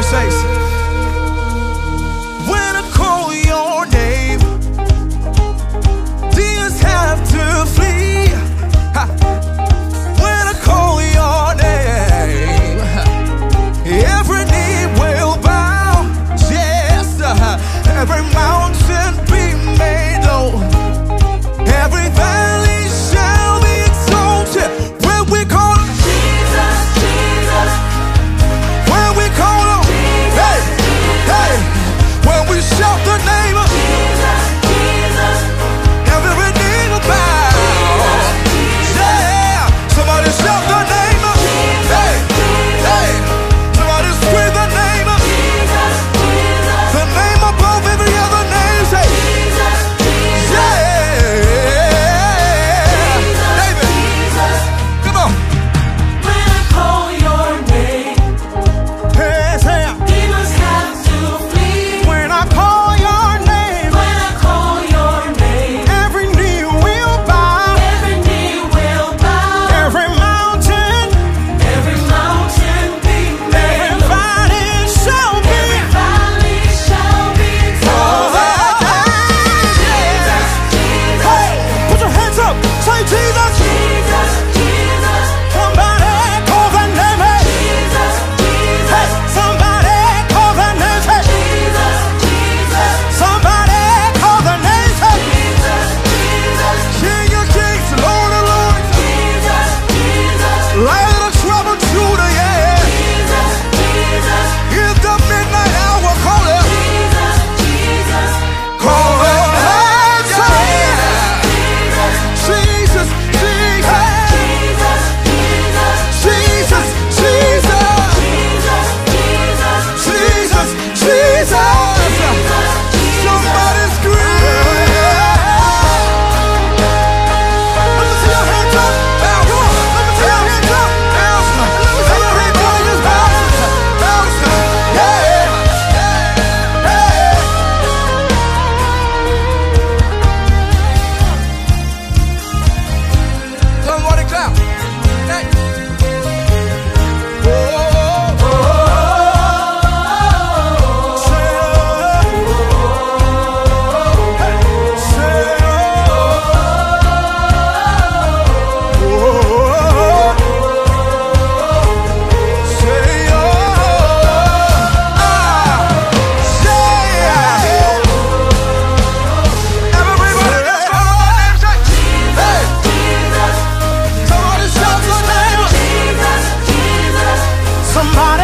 Verse 8. heart.